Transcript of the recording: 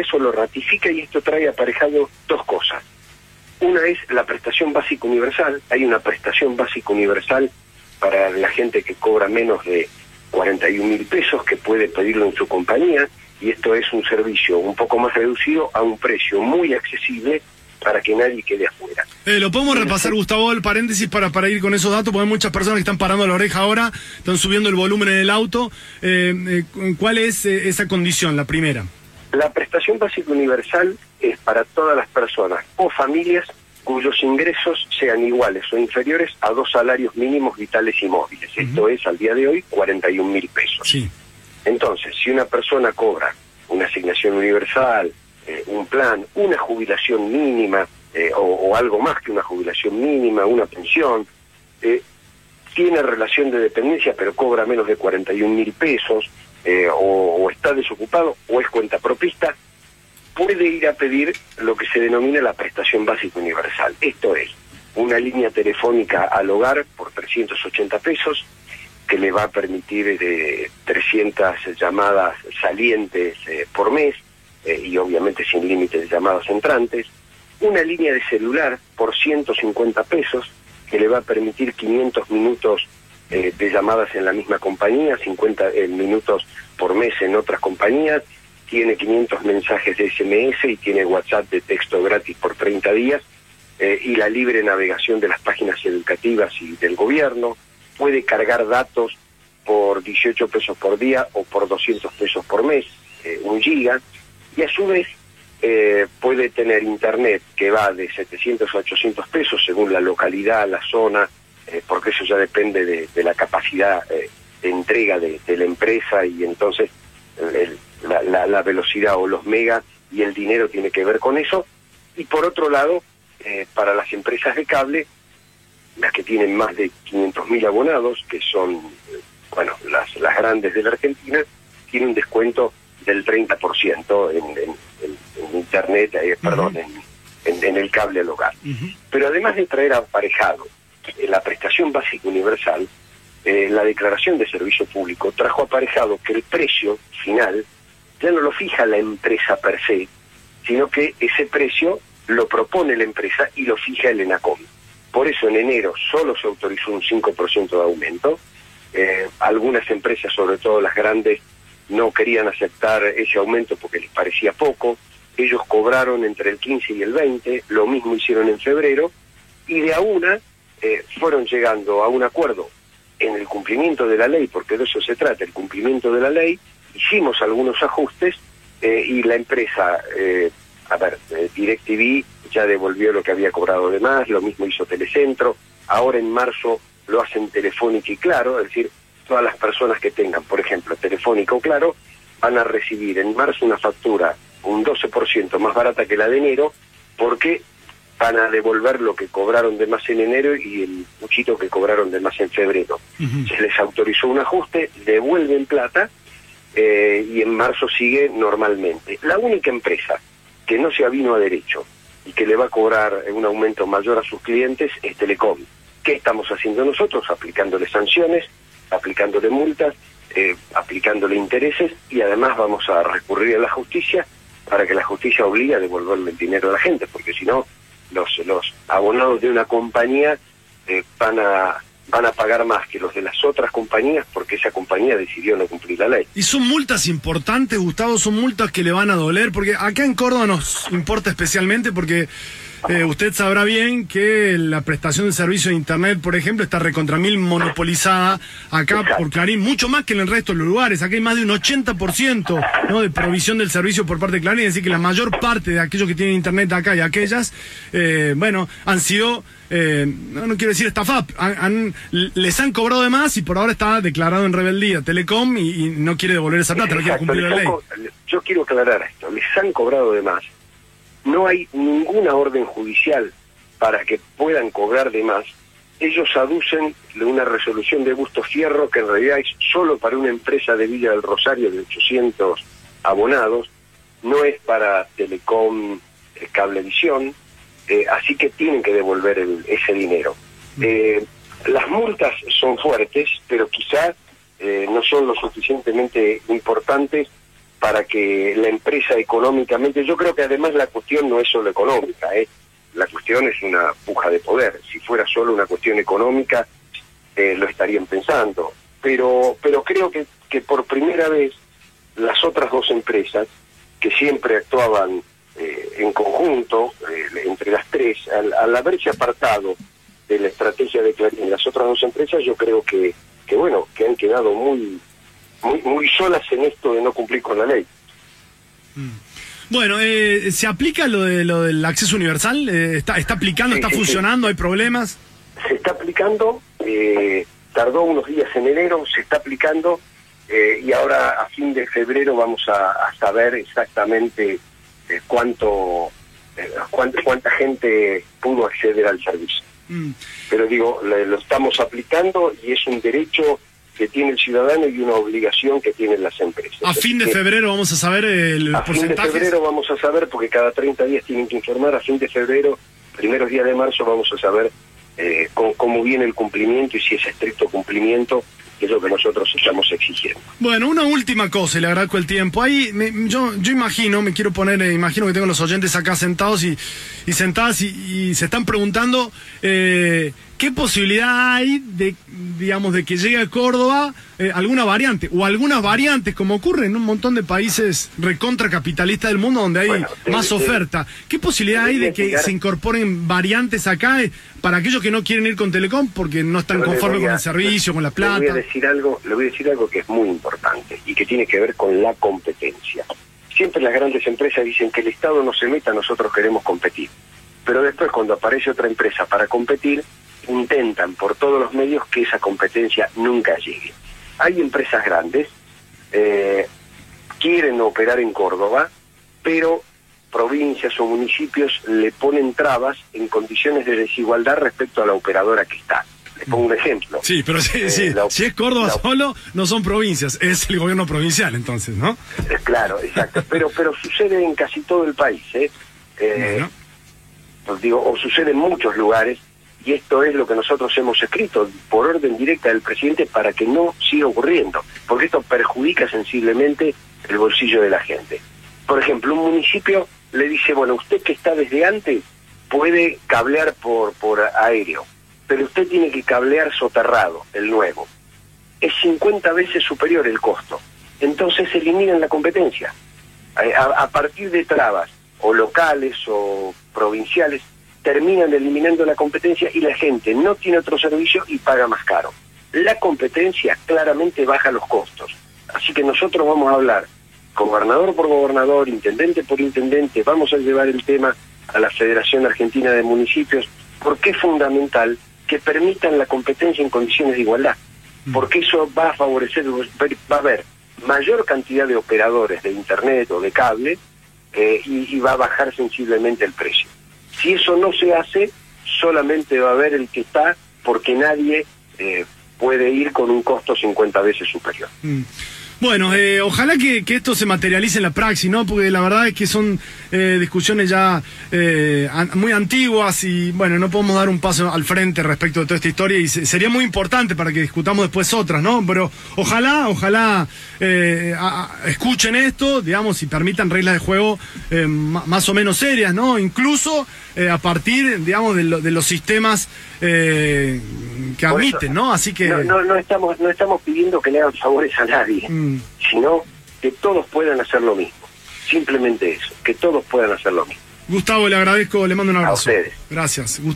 Congreso lo ratifica y esto trae aparejado dos cosas. Una es la prestación básica universal. Hay una prestación básica universal para la gente que cobra menos de 41 mil pesos, que puede pedirlo en su compañía, y esto es un servicio un poco más reducido a un precio muy accesible para que nadie quede afuera. Eh, lo podemos repasar, Gustavo, el paréntesis para, para ir con esos datos, porque hay muchas personas que están parando la oreja ahora, están subiendo el volumen en el auto. Eh, eh, ¿Cuál es esa condición, la primera? La prestación básica universal es para todas las personas o familias cuyos ingresos sean iguales o inferiores a dos salarios mínimos vitales y móviles. Esto es, al día de hoy, 41 mil pesos. Sí. Entonces, si una persona cobra una asignación universal, eh, un plan, una jubilación mínima eh, o, algo más que una jubilación mínima, una pensión, eh, tiene relación de dependencia pero cobra menos de 41 mil pesos o, o, está desocupado o es cuenta propista, puede ir a pedir lo que se denomina la prestación básica universal. Esto es una línea telefónica al hogar por 380 pesos, que le va a permitir de 300 llamadas salientes eh, por mes eh, y obviamente sin límites de llamadas entrantes, una línea de celular por 150 pesos que le va a permitir 500 minutos eh, de llamadas en la misma compañía, 50 minutos por mes en otras compañías, tiene 500 mensajes de SMS y tiene WhatsApp de texto gratis por 30 días y la libre navegación de las páginas educativas y del gobierno, puede cargar datos por 18 pesos por día o por 200 pesos por mes, eh, un giga, y a su vez eh, puede tener internet que va de 700 a 800 pesos según la localidad, la zona, eh, porque eso ya depende de, la capacidad de entrega de, la empresa y entonces la, la, velocidad o los megas y el dinero tiene que ver con eso. Y por otro lado, para las empresas de cable, las que tienen más de 500.000 abonados, que son, bueno, las, las grandes de la Argentina, tienen un descuento del 30% en, en, en, Internet, eh, perdón, en, en, el cable al hogar. Pero además de traer aparejado eh, la prestación básica universal, eh, la declaración de servicio público trajo aparejado que el precio final ya no lo fija la empresa per se, sino que ese precio lo propone la empresa y lo fija el ENACOM. Por eso en enero solo se autorizó un 5% de aumento. Eh, algunas empresas, sobre todo las grandes, no querían aceptar ese aumento porque les parecía poco. Ellos cobraron entre el 15 y el 20, lo mismo hicieron en febrero, y de a una eh, fueron llegando a un acuerdo en el cumplimiento de la ley, porque de eso se trata, el cumplimiento de la ley, hicimos algunos ajustes eh, y la empresa, a ver, DirecTV ya devolvió lo que había cobrado de más, lo mismo hizo Telecentro, ahora en marzo lo hacen Telefónica y Claro, es decir, todas las personas que tengan, por ejemplo, Telefónica o Claro, van a recibir en marzo una factura un 12% más barata que la de enero, porque van a devolver lo que cobraron de más en enero y el muchito que cobraron de más en febrero. Se les autorizó un ajuste, devuelven plata eh, y en marzo sigue normalmente. La única empresa que no se avino a derecho y que le va a cobrar un aumento mayor a sus clientes es Telecom. ¿Qué estamos haciendo nosotros? Aplicándole sanciones, aplicándole multas, eh, aplicándole intereses y además vamos a recurrir a la justicia para que la justicia obligue a devolverle el dinero a la gente, porque si no, los, los abonados de una compañía eh, van a van a pagar más que los de las otras compañías porque esa compañía decidió no cumplir la ley. Y son multas importantes, Gustavo, son multas que le van a doler, porque acá en Córdoba nos importa especialmente porque eh, usted sabrá bien que la prestación de servicio de Internet, por ejemplo, está recontra mil monopolizada acá por Clarín, mucho más que en el resto de los lugares. Acá hay más de un 80% ¿no? de provisión del servicio por parte de Clarín, es decir, que la mayor parte de aquellos que tienen Internet acá y aquellas, eh, bueno, han sido, eh, no, quiero decir estafados, les han cobrado de más y por ahora está declarado en rebeldía Telecom y, no quiere devolver esa plata, no quiere cumplir la ley. Yo quiero aclarar esto, les han cobrado de más no hay ninguna orden judicial para que puedan cobrar de más, ellos aducen de una resolución de Gusto Fierro que en realidad es solo para una empresa de Villa del Rosario de 800 abonados, no es para Telecom eh, Cablevisión, eh, así que tienen que devolver ese dinero. Mm. Eh, las multas son fuertes, pero quizá no son lo suficientemente importantes para que la empresa económicamente, yo creo que además la cuestión no es solo económica, ¿eh? la cuestión es una puja de poder. Si fuera solo una cuestión económica, eh, lo estarían pensando. Pero, pero creo que, que por primera vez las otras dos empresas, que siempre actuaban eh, en conjunto, eh, entre las tres, al, haberse apartado de la estrategia de Clarín las otras dos empresas, yo creo que, que bueno, que han quedado muy, muy, muy solas en esto de no cumplir con la ley. Mm. Bueno, eh, ¿se aplica lo, de, lo del acceso universal? Eh, está, ¿Está aplicando? ¿Está funcionando? ¿Hay problemas? Se está aplicando, eh, tardó unos días en enero, se está aplicando y ahora a fin de febrero vamos a, saber exactamente cuánto, cuánto, cuánta gente pudo acceder al servicio. Mm. Pero digo, lo estamos aplicando y es un derecho que tiene el ciudadano y una obligación que tienen las empresas. A fin de febrero vamos a saber el a fin de febrero vamos a saber, porque cada 30 días tienen que informar, a fin de febrero, primeros días de marzo, vamos a saber eh, cómo viene el cumplimiento y si es estricto cumplimiento es lo que nosotros estamos exigiendo. Bueno, una última cosa, y le agradezco el tiempo. Ahí yo, yo imagino, me quiero poner, eh, imagino que tengo los oyentes acá sentados y, y sentadas y, se están preguntando eh, qué posibilidad hay de, digamos, de que llegue a Córdoba eh, alguna variante o algunas variantes, como ocurre en un montón de países recontra capitalistas del mundo donde hay más oferta. ¿Qué posibilidad hay de que se incorporen variantes acá para aquellos que no quieren ir con Telecom porque no están conformes con el servicio, con la plata? decir algo, le voy a decir algo que es muy importante y que tiene que ver con la competencia. Siempre las grandes empresas dicen que el Estado no se meta, nosotros queremos competir. Pero después cuando aparece otra empresa para competir, intentan por todos los medios que esa competencia nunca llegue. Hay empresas grandes, eh, quieren operar en Córdoba, pero provincias o municipios le ponen trabas en condiciones de desigualdad respecto a la operadora que está. Le pongo un ejemplo. Sí, pero sí, eh, sí. si es Córdoba solo, no son provincias, es el gobierno provincial entonces, ¿no? Eh, claro, exacto. pero, pero sucede en casi todo el país, ¿eh? eh pues digo, o sucede en muchos lugares, y esto es lo que nosotros hemos escrito por orden directa del presidente para que no siga ocurriendo, porque esto perjudica sensiblemente el bolsillo de la gente. Por ejemplo, un municipio le dice, bueno, usted que está desde antes puede cablear por, por aéreo, pero usted tiene que cablear soterrado, el nuevo. Es 50 veces superior el costo. Entonces se eliminan la competencia. A, partir de trabas, o locales o provinciales, terminan eliminando la competencia y la gente no tiene otro servicio y paga más caro. La competencia claramente baja los costos. Así que nosotros vamos a hablar, gobernador por gobernador, intendente por intendente, vamos a llevar el tema a la Federación Argentina de Municipios, porque es fundamental que permitan la competencia en condiciones de igualdad, mm. porque eso va a favorecer, va a haber mayor cantidad de operadores de Internet o de cable eh, y, va a bajar sensiblemente el precio. Si eso no se hace, solamente va a haber el que está porque nadie eh, puede ir con un costo 50 veces superior. Mm. Bueno, eh, ojalá que, esto se materialice en la praxis, ¿no? Porque la verdad es que son eh, discusiones ya eh, muy antiguas y, bueno, no podemos dar un paso al frente respecto de toda esta historia y sería muy importante para que discutamos después otras, ¿no? Pero ojalá, ojalá escuchen esto, digamos, y permitan reglas de juego más o menos serias, ¿no? Incluso a partir, digamos, de, de los sistemas que admiten, ¿no? Así que... No, no, estamos, no estamos pidiendo que le hagan favores a nadie, mm. sino que todos puedan hacer lo mismo. Simplemente eso, que todos puedan hacer lo mismo. Gustavo, le agradezco, le mando un abrazo. A ustedes. Gracias. Gustavo